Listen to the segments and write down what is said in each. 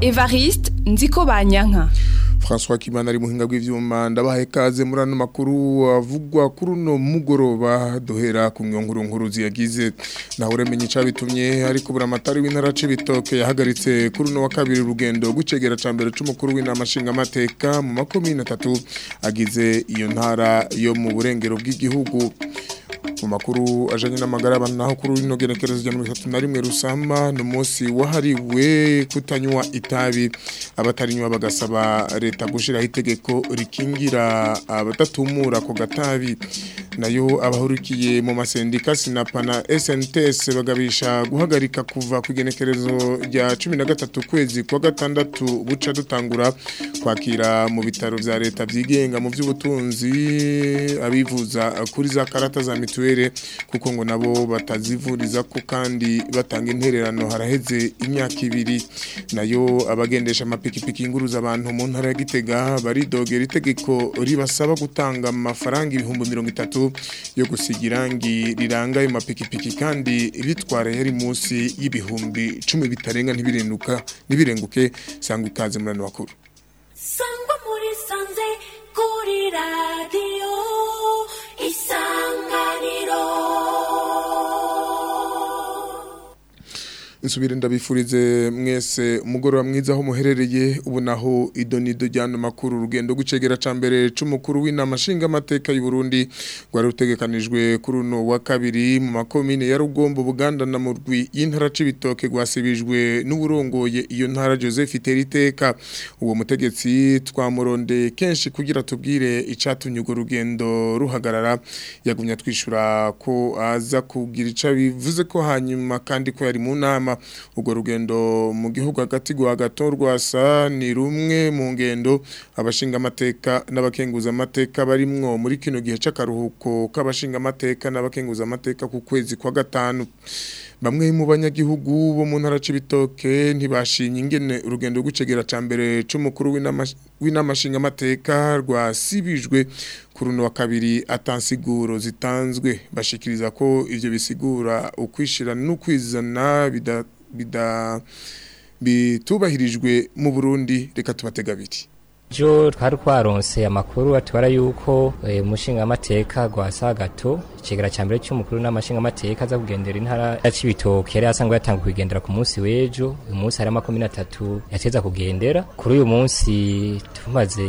evariste nzi ko banyanka François Kimana ari muhinga bw'ivyuma ndabahaye kaze muri ano makuru avugwa kuri uno mugoroba dohera ku myonguru nkuru ziyagize na uremenye bitumye ariko buramatari w'intara c'ibitoke yahagaritse kuri uno wa kabiri rugendo gucegera ca mbere c'umukuru w'inama nshinga mateka mu makomine atatu agize iyo ntara yo mu burengero bw'igihugu ku makuru ajanye n'amagara y'abantu kuri rino genekerezo rya mirongo na rimwe rusama ni umunsi wahariwe kutanywa itabi abatarinywa bagasaba leta gushira itegeko rikingira abadatumura ako gatabi nayo abahurikiye mu masendika sinapana SNTS bagabisha guhagarika kuva ku igenekerezo rya cumi na gatatu ukwezi kwa gatandatu buca dutangura kwakira mu bitaro bya leta byigenga mu by'ubutunzi abivuza kuri za karata za mituweli turere kuko ngo nabo batazivuriza ko kandi batanga intererano haraheze imyaka ibiri nayo abagendesha amapikipiki inguruza abantu mu ntara ya Gitega baridogera itegeko ribasaba gutanga amafaranga ibihumbi mirongo itatu yo gusiga irangi riranga ayo mapikipiki kandi bitwara yari munsi y'ibihumbi cumi bitarenga ntibirenduka n’ibirenguke sanga ikaze murano wakuru sangwa muri sanze kuri radiyo nsubire ndabifurize mwese umugoroba mwiza aho muherereye ubu naho idonido jyana makuru urugendo gucegera ca mbere c'umukuru w’inamashinga amateka y'u Burundi rwari rutegekanijwe kuri uno wa kabiri mu makomine ya Rugombo Buganda na Murwi y'intara c'ibitoke gwasibijwe n'uburongoye iyo ntara Joseph Teriteka uwo mutegetsi twamuronde kenshi kugira tubwire icatumye rugendo ruhagarara yagumya twishura ko aza kugira ica bivuze ko hanyuma kandi ko yari mu nama Kinama urwo rugendo mu gihugu hagati gwa gato rwasa ni rumwe mu ngendo abashinga amateka n'abakenguza amateka barimwo muri kino gihe cy'akaruhuko k'abashinga amateka n'abakenguza amateka ku kwezi kwa gatanu bamwe mu banyagihugu bo mu ntara c'ibitoke ntibashinye ingene urugendo rw'icegera ca mbere c'umukuru w'inamashinga amateka rwasibijwe ku runo wa kabiri atansiguro zitanzwe bashikiriza ko ivyo bisigura ukwishira n'ukwizana bida bitubahirijwe mu Burundi reka tubatega jo twari kwaronse amakuru atwara yuko eh, mushinga amateka gwa sagato ikigara cya mbere cy'umukuru n'amashingamateka aza kugendera intara ya Cibitoke yari asanzwe yatanga kugendera ku munsi w'ejo uyu munsi hari amakumi na yateza kugendera kuri uyu munsi tumaze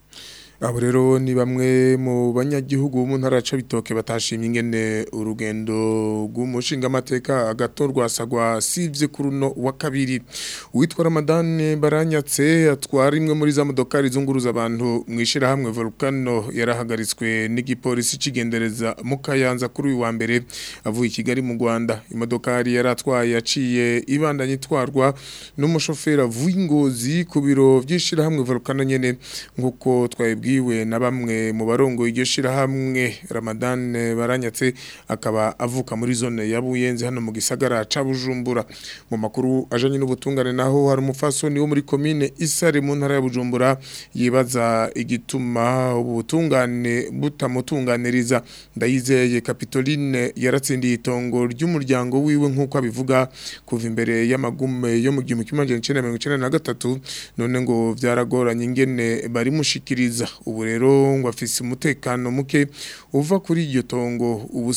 Abo rero ni bamwe mu banyagihugu mu ntara ya Cibitoke batashimye ingene urugendo rw'umushinga amateka agatorwa sagwa sivye ku runo wa kabiri witwa Ramadane baranyatse atwara imwe muri za modoka rizunguruza abantu mwishira hamwe volcano yarahagaritswe n'igipolisi cigendereza mu Kayanza kuri uyu wa mbere avuye Kigali mu Rwanda imodoka imodokari yaratwaye yaciye ibandanye itwarwa n'umushoferi avuye ingozi ku biro vyishira hamwe volcano nyene nkuko twayibwe yabwiwe na bamwe mu barongoye iryo shirahamwe Ramadan baranyatse akaba avuka muri zone ya Buyenzi hano mu gisagara ca Bujumbura mu makuru ajanye n'ubutungane naho hari umufaso ni wo muri commune Isare mu ntara ya Bujumbura yibaza igituma ubutungane butamutunganiriza ndayizeye Capitoline yaratsindiye itongo ry'umuryango wiwe nkuko abivuga kuva imbere y'amagume yo mu gihe kimwe magana na gatatu none ngo byaragoranye ingene barimushikiriza Uburero rero ngo afise umutekano muke uva kuri iryo tongo ubu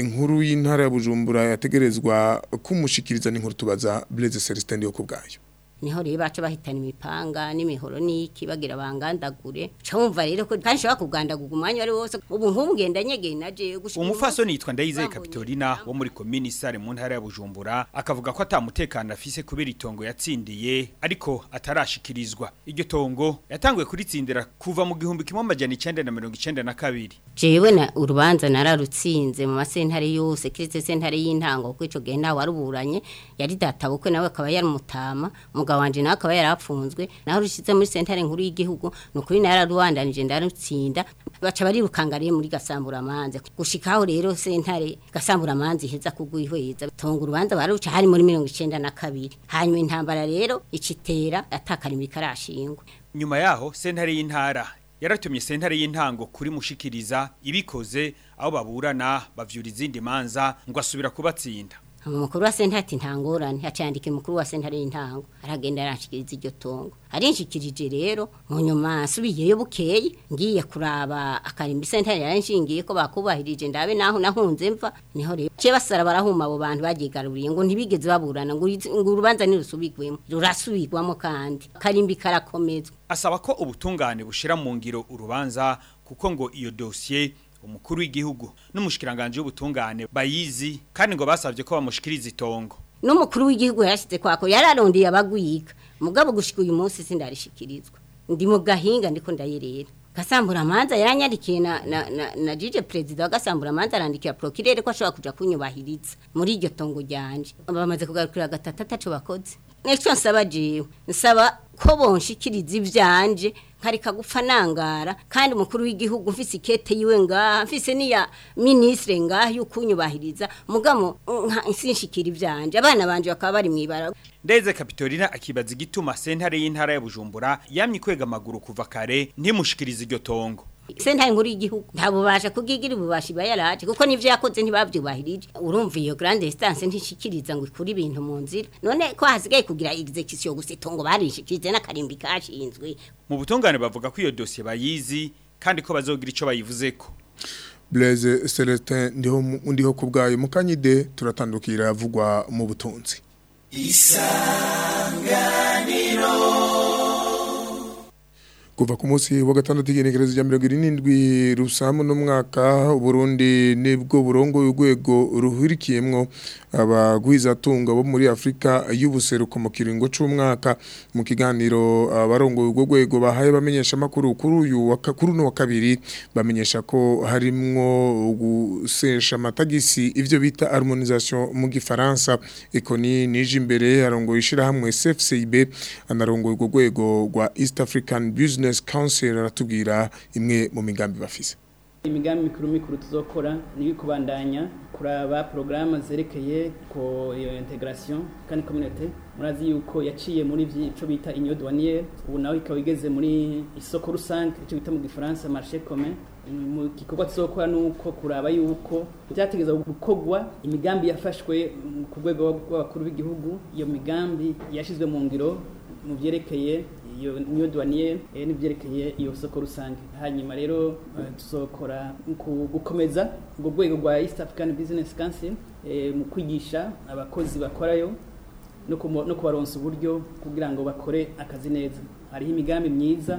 inkuru y'intara ya Bujumbura yategerezwa kumushikiriza n'inkuru tubaza Blaise Celestin yo kubwayo niho rero baca bahitana imipanga n'imihoro n'iki bagira bangandagure cyumva rero ko kandi ushobora kugandaguga umwanya ari wose ubu nk'ubu ngenda nyegeye naje gushika umufaso nitwa ndayizeye Capitolina wo muri commune Sare mu ntara ya Bujumbura akavuga ko atamutekana afise kubera itongo yatsindiye ariko atarashikirizwa iryo tongo yatanguye kuritsindira kuva mu gihumbi kimwe amajana 1992 jewe na na urubanza nararutsinze mu masentare yose kiretse sentare y'intango kwico genda waruburanye yari databukwe nawe akaba yari mutama umwuga wanje nawe akaba yarapfunzwe naho rushize muri centre nkuru y'igihugu ni nukuri nararuwandanije ndarutsinda baca barirukanga rero muri gasambura manze rero centre gasambura manze heza kugwihweza tonga urubanza baruca hari muri kabiri hanyuma intambara rero ikitera atakari muri karashingwe nyuma yaho centre y'intara yaratumye sentare y'intango kuri mushikiriza ibikoze aho baburana bavyura izindi manza ngo asubira kubatsinda umukuru wa senta ati ntangorane hacyandika umukuru wa senta ari intango aragenda arashikiriza iryo tungo arinshikirije rero mu nyuma subiyeyo bukeye ngiye kuraba akarimbi senta yaranshingiye ko bakubahirije ndabe naho nahunze mva niho rero cye basara barahuma abo bantu bagigaruriye ngo ntibigeze baburana ngo urubanza nirusubigwemo rurasubigwamo kandi karimbi karakomezwa asaba ko ubutungane bushyira mu ngiro urubanza kuko ngo iyo dosiye umukuru w'igihugu n'umushikiranganje w'ubutungane bayizi kandi ngo basabye ko bamushikiriza itongo n'umukuru w'igihugu yashyize kwako yararondeye abagwiga mugabo gushika uyu munsi sindarishikirizwa ndi mu gahinga ndiko ndayerera gasambura manza yaranyarikiye na na na, na jije president wa gasambura manza arandikira procureur ko ashobora kuja kunyubahiriza muri iryo tongo ryanje bamaze kugarukira gatata taco bakoze nico nsaba jiwe nsaba ko bonshikiriza ivyanje nkareka gupfa nangara kandi umukuru w'igihugu mfise ikete yiwe ngaha mfise niya ministre ngaha y'ukunyubahiriza mugamo nsinshikira ivyanje abana banje bakaba bari mwibara Ndeze Kapitolina akibaza igituma sentare y'intara ya Bujumbura yamye kwega amaguru kuva kare ntimushikiriza iryo tongo senta nkuru y'igihugu ntabwo bubasha kubwigira ububasha iba yaraje kuko n'ibyo yakoze ntibabyubahirije urumva iyo grande distance ntishikiriza ngo ikure ibintu mu nzira none ko hasigaye kugira execution gusa itongo barishikirize n'akarimbi kashinzwe mu butungane bavuga ko iyo dosiye bayizi kandi ko bazogira ico bayivuzeko Blaise Celestin ndiho ndiho kubgayo mukanyide turatandukira yavugwa mu butunzi Isa kuva ku munsi wa gatandatu igenekerezo rya mirongo irindwi rusamu n'umwaka Burundi nibwo burongo urwego ruhurikiyemo abagwizatunga bo muri Afrika y'ubuseruko mu kiringo cy'umwaka mu kiganiro abarongoye urwo rwego bahaye bamenyesha makuru kuri uyu kuri kabiri bamenyesha ko harimwo gusesha amatagisi ibyo bita harmonization mu gifaransa ikoni nije imbere arongoye ishira hamwe CFCB urwo rwego rwa East African Business business council aratubwira imwe mu migambi bafise imigambi mikuru mikuru tuzokora ni kubandanya kuraba porogaramu zerekeye ko iyo integarasiyo kandi kominete murazi yuko yaciye muri icyo bita inyodwaniyeri ubu nawe ikaba igeze muri isoko rusange icyo bita mu gifaransa marishe kome mu gikorwa tuzokora ni uko kuraba yuko byategereza gukorwa imigambi yafashwe ku rwego rw'abakuru b'igihugu iyo migambi yashyizwe mu ngiro mu byerekeye iyo niyo duwaniye eh, n'ibyerekeye iyo soko rusange hanyuma rero tuzokora eh, gukomeza ubwo rwego rwa East African Business Council eh, mu kwigisha abakozi bakorayo no kubaronsa uburyo kugira ngo bakore akazi neza hariho imigambi myiza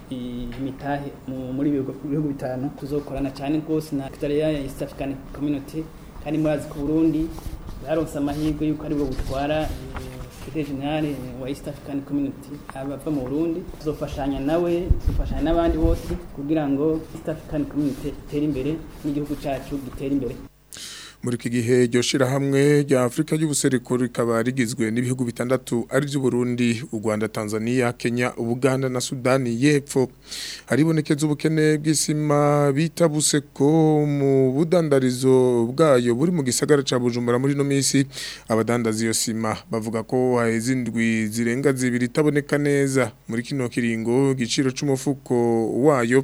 imitahe muri bihugu bitanu tuzokorana cyane rwose na Kitariya ya East African Community kandi murazi ku Burundi baronse amahirwe y'uko ari bwo butwara regionale wa East African Community abava mu Burundi tuzofashanya nawe tuzofashanya n'abandi bose kugira ngo East African Community itere imbere n'igihugu cyacu gitere imbere muri iki gihe iryo shyirahamwe rya afurika y'ubuserikuru rikaba rigizwe n'ibihugu bitandatu ari Burundi u rwanda tanzania kenya Uganda na sudani y'epfo haribonekeza ubukene bw'isima bita ko mu budandarizo bwayo buri mu gisagara ca bujumbura muri no minsi abadandaza iyo sima bavuga ko izindwi zirenga zibiri taboneka neza muri kino kiringo giciro cy'umufuko wayo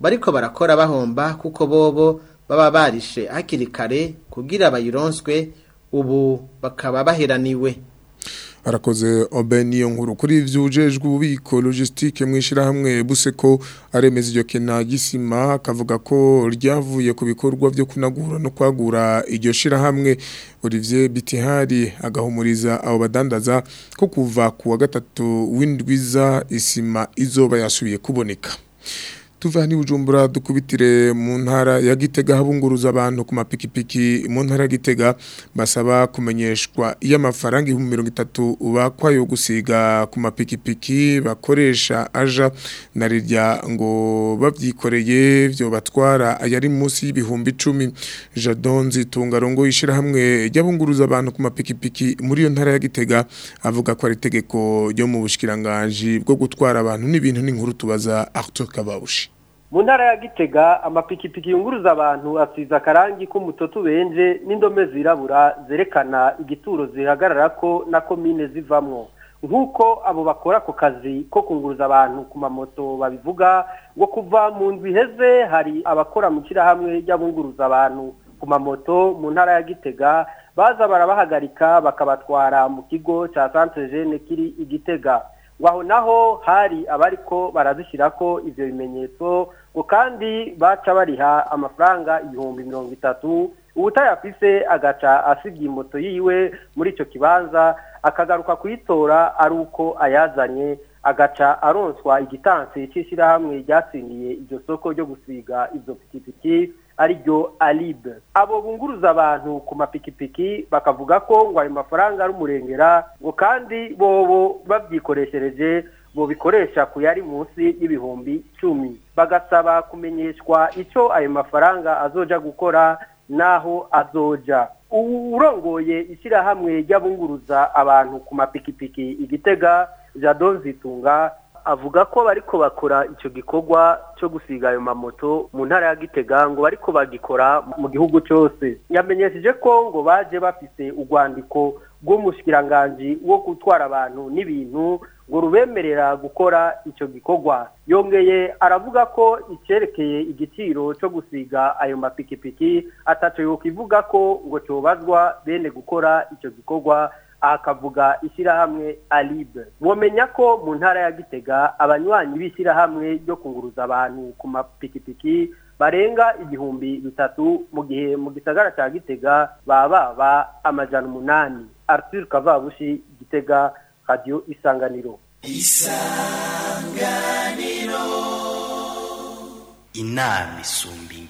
bariko barakora bahomba kuko bobo baba barishe hakiri kare kugira bayironswe ubu bakaba baheraniwe arakoze Oben nkuru kuri vyujejwe ububiko logistique mwishirahamwe buseko aremeza iryo kenagisima akavuga ko ryavuye ku bikorwa byo kunagura no kwagura iryo shirahamwe Olivier Bitihari agahumuriza abo badandaza ko kuva ku wa gatatu w'indwiza isima izoba yasubiye kuboneka tuva ni bujumbura dukubitire mu ntara ya gitega habunguruza abantu ku mapikipiki mu ya gitega basaba kumenyeshwa iyo amafaranga ibihumbi mirongo gusiga ku mapikipiki bakoresha aja na rirya ngo babyikoreye byo batwara ayari munsi y'ibihumbi icumi jadonzi tungarongo ishyirahamwe ry'abunguruza abantu ku mapikipiki muri iyo ntara ya gitega avuga ko ari tegeko ryo mu bushyiranganji bwo gutwara abantu n'ibintu n'inkuru tubaza Arthur tukabawushi mu ntara ya gitega amapikipiki yunguruza abantu asize akarangi k'umutoto ubenje n'indome zirabura zerekana igituro zihagarara ko na komine zivamo nk'uko abo bakora ako kazi ko kunguruza abantu ku mamoto babivuga ngo kuva mu nzu iheze hari abakora mu ishyirahamwe ry'abunguruza abantu ku mamoto mu ntara ya gitega baza barabahagarika bakabatwara mu kigo cya santire jene kiri igitega ngo aho naho hari abariko barazishyira ko ibyo bimenyetso ngo kandi baca bariha amafaranga ibihumbi mirongo itatu ubutayafise agaca asibye moto yiwe muri icyo kibanza akagaruka kuyitora ari uko ayazanye agaca aronswa igitansi cy'ishyirahamwe ryatsindiye iryo soko ryo gusiga izo pikipiki ariryo aribe abo bunguruza abantu ku mapikipiki bakavuga ko ngo ayo mafaranga ari umurengera ngo kandi bobo babyikoreshereje bikoresha ku yari munsi y'ibihumbi icumi bagasaba kumenyeshwa icyo ayo mafaranga azoja gukora n'aho azoja urongoye ishyirahamwe ry'abunguruza abantu ku mapikipiki igitega jado zitunga avuga ko bariko bakora icyo gikorwa cyo gusiga ayo mamoto mu ntara ya gitega ngo bariko bagikora mu gihugu cyose yamenyesheje ko ngo baje bafise urwandiko bw'umushikiranganji wo gutwara abantu n'ibintu ngo rubemerera gukora icyo gikorwa yongeye aravuga ko icyerekeye igiciro cyo gusiga ayo mapikipiki atacyo ivuga ko ngo cyobazwa bene gukora icyo gikorwa akavuga ishyirahamwe alibe wamenya ko mu ntara ya gitega abanywanyi b'ishyirahamwe ryo kunguruza abantu ku mapikipiki barenga igihumbi bitatu mu gihe mu gisagara cya gitega baba amajana umunani Arthur kazabushi gitega radio isanganiro isanganiro inama isumbi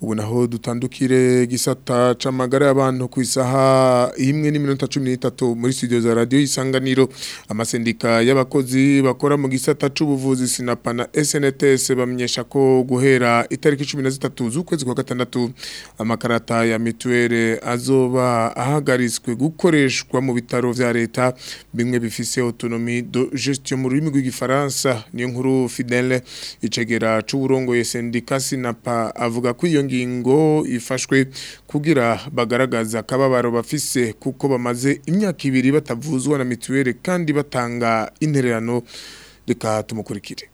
ubu dutandukire gisata c'amagara y'abantu ku isaha imwe n'iminota 13 muri studio za radio isanganiro amasendika y'abakozi bakora mu gisata c'ubuvuzi sinapana na SNTS bamenyesha ko guhera itariki 13 z'ukwezi kwa gatandatu amakarata ya mituwere azoba ahagariswe gukoreshwa mu bitaro vya leta bimwe bifise autonomie de gestion mu rurimi rw'igifaransa niyo nkuru Fidèle icegera c'uburongo ya sendika Sinapa avuga ko iyo ngingo ifashwe kugira bagaragaza akababaro bafise kuko bamaze imyaka ibiri batavuzwa na mituweli kandi batanga intererano reka tumukurikire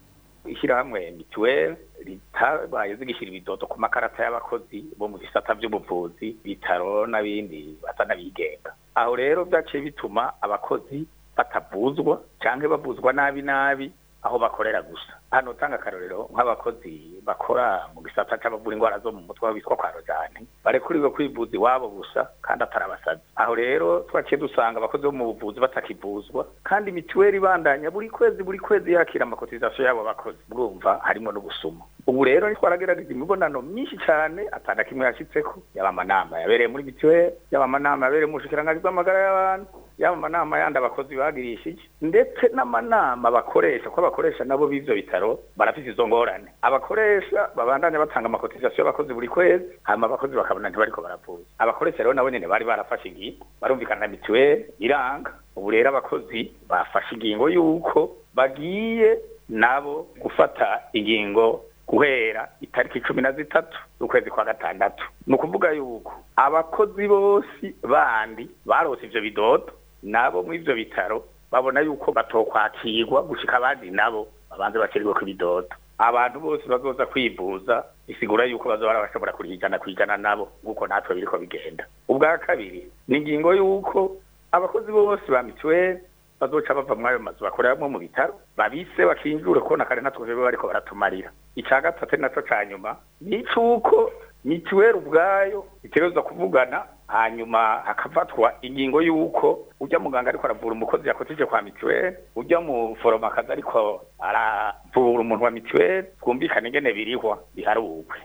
ishyirahamwe mituweli ritabaye zigishyira ibidodo ku makarata y'abakozi bo mu bisata by'ubuvuzi bitaro n’ibindi batanabigenga aho rero byaciye bituma abakozi batavuzwa cyangwa bavuzwa nabi nabi aho bakorera gusa hano utanga akarorero nk'abakozi bakora mu gisata cy'abavura indwara zo mu mutwe bitwa kwa rozane barekuriwe kwivuza iwabo gusa kandi atarabasazi aho rero twaciye dusanga abakozi bo mu buvuzi batakivuzwa kandi mituweli ibandanya buri kwezi buri kwezi yakira amakotizasiyo y'abo bakozi murumva harimo n'ubusuma ubu rero twaragerageza imibonano myinshi cyane atanda kimwe yashyitseko yaba amanama yabereye muri mituweli yaba amanama yabereye mu bushikiranganji bw'amagara y'abantu yaba amanama yandi abakozi bagirisha iki ndetse n'amanama bakoresha ko abakoresha nabo b'ibyo bitaro barafite izo ngorane abakoresha babandanya batanga amakotizasiyo y'abakozi buri kwezi hanyuma abakozi bakabona ntibariko barapfuza abakoresha rero nabo nyine bari barafashe ingingo barumvikana mituweli iranga ubu rero abakozi bafashe ingingo y'uko bagiye nabo gufata ingingo guhera itariki cumi na zitatu z'ukwezi kwa gatandatu ni ukuvuga yuko abakozi bose bandi barose ibyo bidodo nabo muri ibyo bitaro babona yuko batokwakirwa gushyika abandi nabo abanza bakenerwa ibidodo abantu bose bazoza kwivuza bisigura yuko bazaba bashobora kurihigana kwigana nabo nk'uko natwe biriko bigenda ubwa kabiri ni ingingo y'uko abakozi bose ba mituweli bazoca bava muri ayo mazu bakoreramo mu bitaro babise bakinjure ko na kare natwe biba bariko baratumarira icya gatatu ari naco ca nyuma ni icuko mituweli ubwayo itegerezwa kuvugana hanyuma hakafatwa ingingo y'uko ujya muganga ariko aravura umukozi yakotije kwa mituweli ujya mu foromakazi ariko aravura umuntu wa mituweli twumvikane ingene birihwa biharurwe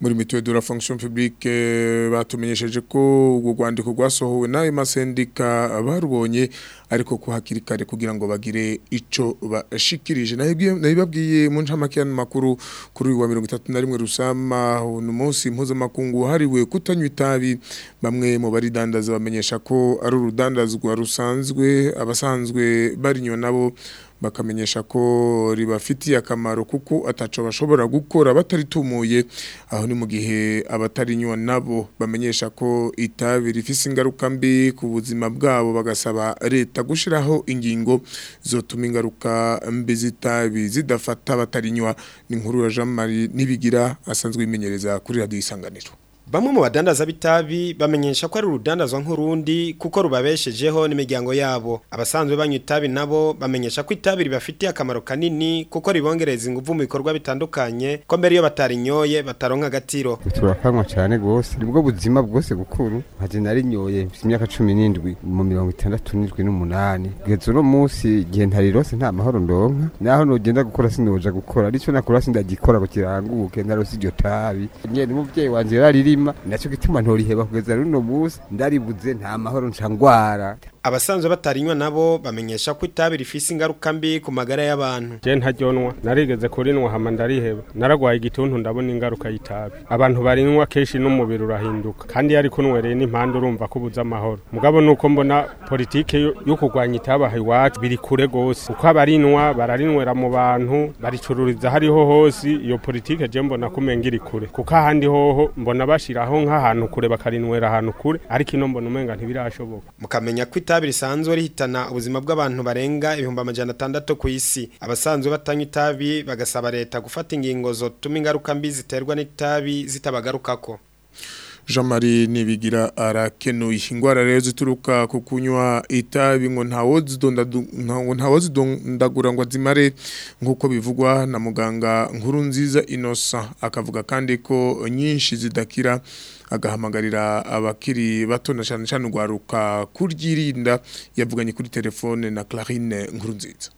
muri mituwe de la fonction eh, batumenyesheje ko ubwo rwandiko rwasohowe n'ayo masendika barubonye ariko kuhakirikare kugira ngo bagire icyo bashikirije nabibabwiye mu nshamakirano makuru kuri uyu wa mirongo itatu na rimwe rusama ni umunsi mpuzamakungu hariwe kutanywa itabi bamwe mu baridandaza bamenyesha ko ari urudandazwa rusanzwe abasanzwe barinywa nabo bakamenyesha ko ribafitiye akamaro kuko ataco bashobora gukora bataritumuye aho ni mu gihe abatarinywa nabo bamenyesha ko itabi rifise ingaruka mbi ku buzima bwabo bagasaba leta gushiraho ingingo zotuma ingaruka mbi zitabi zidafata batarinywa ni nkuru ya Jean Marie nibigira asanzwe imenyereza kuri radio isanganiro Bamwe mu badandaza bitabi bamenyesha ko ari urudandazwa nk'urundi kuko rubabeshejeho n'imiryango yabo. Abasanzwe banywa itabi nabo bamenyesha ko itabi ribafitiye akamaro kanini kuko ribongereza ingufu mu bikorwa bitandukanye ko mbere iyo batarinyoye bataronka agatiro. Turafanywa cyane gose nibwo buzima bwose gukuru nkaje narinyoye imyaka cumi nindwi mu 1968 geze no munsi gihe ntarirose nta mahoro ndonka naho nugenda gukora sinoja gukora arico nakora sindagikora ngo kiranguke narose iryo tabi. Nyene muvyeyi wanje yarariri umutima nacyo gituma ntoriheba kugeza runo munsi ndaribuze nta mahoro ncangwara abasanzwe batarinywa nabo bamenyesha ko itabi rifise ingaruka mbi ku magara y'abantu je ntaryonwa narigeze kurinwa hama ndariheba naragwaye igituntu ndabona ingaruka y'itabi abantu barinywa kenshi n'umubiri urahinduka kandi yari kunwereye n'impande urumva ko ubuze amahoro mugabo nuko mbona politike yo kurwanya itabi aha iwacu biri kure gose kuko abarinwa bararinwera mu bantu baricururiza hariho hose iyo politike je mbona ko umenga iri kure kuko ahandi hoho mbona bashi kubishyiraho nk'ahantu kure bakarinywera ahantu kure ariko ino mbona umenga ntibirashoboka mukamenya ko itabi risanzwe rihitana ubuzima bw'abantu barenga ibihumbi amajana atandatu ku isi abasanzwe batanywa itabi bagasaba leta gufata ingingo zotuma ingaruka mbi ziterwa n'itabi ko. jean marie ntibigira arakenuye indwara rero zituruka ku kunywa itabi ngo ndagura ngo azimare nk'uko bivugwa na muganga nkuru nziza inosa akavuga kandi ko nyinshi zidakira agahamagarira abakiri bato na cyane cyane urwaruka kuryirinda yavuganye kuri telefone na clarine nkuru nziza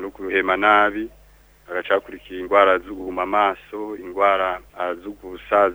no kuruhema nabi agacakurikira indwara zo amaso indwara ah, zo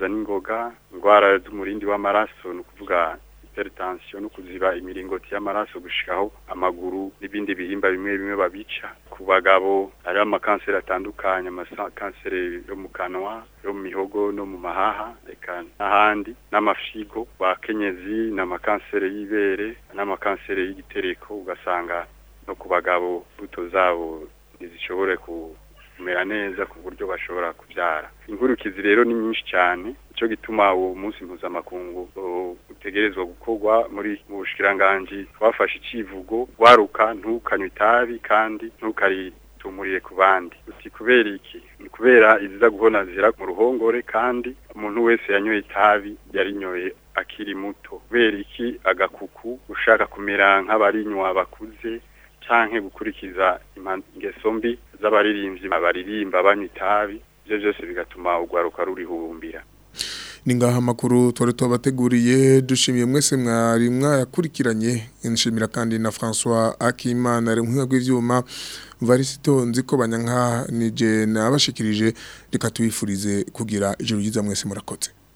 n'ingoga indwara z'umurindi w'amaraso ni ukuvuga hypertension no kuziba imiringoti y'amaraso gushikaho amaguru n'ibindi bihimba bimwe bimwe babica ku bagabo ari amakanseri atandukanye amakanseri yo mu kanwa yo mu mihogo no mu mahaha reka n'ahandi n'amafigo bakenyezi n'amakanseri y'ibere n'amakanseri y'igitereko ugasanga no ku bagabo buto zabo ntizishobore kumera neza ku buryo bashobora kubyara ingurukizi rero ni nyinshi cyane cyo gituma uwo munsi mpuzamakungu utegerezwa gukorwa muri mu bushikiranganji wafashe icivugo waruka ntukanywe itabi kandi ntukaritumurire ku bandi uti kubera iki ni kubera iziza guhona zira mu ruhongore kandi umuntu wese yanyoye itabi yarinyoye akiri muto kubera iki agakuku ushaka kumera nk'abarinywa bakuze canke gukurikiza ingeso mbi z'abaririmbyi abaririmba banywa itabi ibyo byose bigatuma urwaruka rurihurumbira ni ngaha amakuru twari tubateguriye dushimiye mwese mwari mwayakurikiranye nshimira kandi na François Akimana remwe rw'ivyuma varisito nziko banyanka nije nabashikirije reka kugira ijuru ryiza mwese murakoze